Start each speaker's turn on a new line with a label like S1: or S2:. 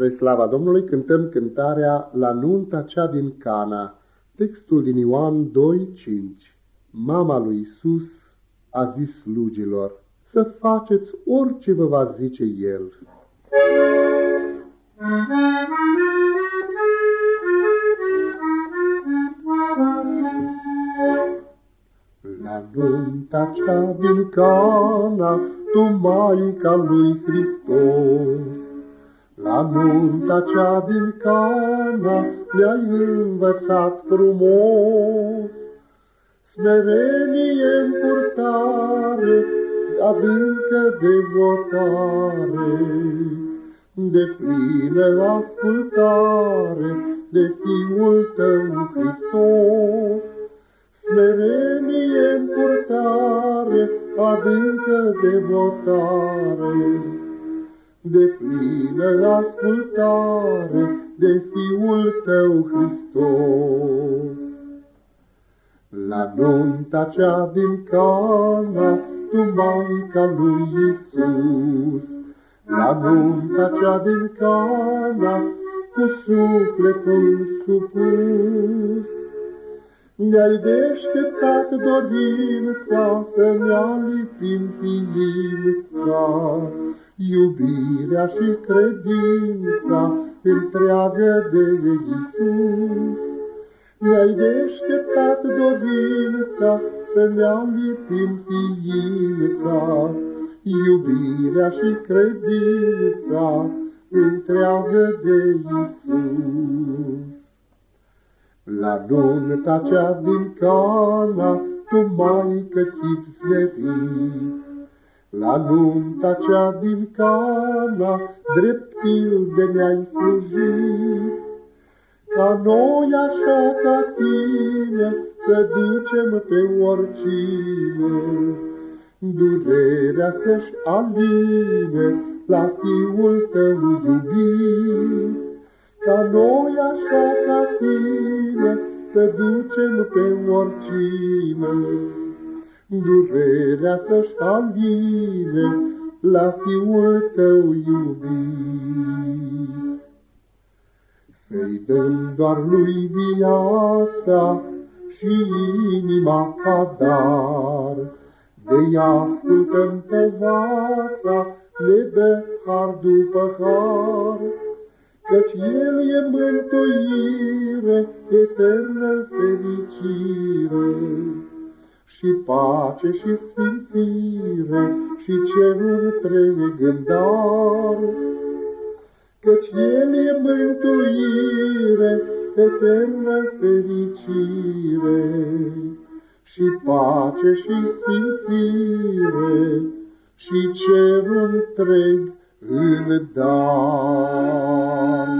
S1: Spre slava Domnului cântăm cântarea La nunta cea din Cana, textul din Ioan 2:5. Mama lui Isus a zis slugilor, să faceți orice vă va zice El. La nunta cea din Cana, tu Maica lui Hristos, la nunta cea din Cana le-ai învățat frumos. Smerenie în purtare, adâncă devotare, de plină ascultare de Fiul tău Hristos. Smerenie în purtare, adâncă devotare, de plină ascultare de Fiul tău Hristos. La nunta cea din Cana, tu Maica lui Iisus, la nunta cea din Cana, cu sufletul supus, ne-ai deșteptat dorința să ne alipim ființa, iubirea și credința întreagă de Iisus. Ne-ai deșteptat dorința să ne lipim ființa, iubirea și credința întreagă de Iisus. La nunta cea din Cana, tu, Maică, chip smerit, la nunta cea din Cana, drept de ne-ai slujit. Ca noi așa ca tine, să ducem pe oricine, Durerea să-și aline la Fiul tău iubit. Ca noi așa ca tine, să ducem pe oricine, durerea să-și aline la fiul tău iubit. Să-i dăm doar lui viața și inima ca dar, de-i ascultăm povața, ne dă har după har, căci El e mântuire, eternă fericire și pace și sfințire și cerul întreg în dar. Căci El e mântuire, eternă fericire și pace și sfințire și cerul întreg în dar.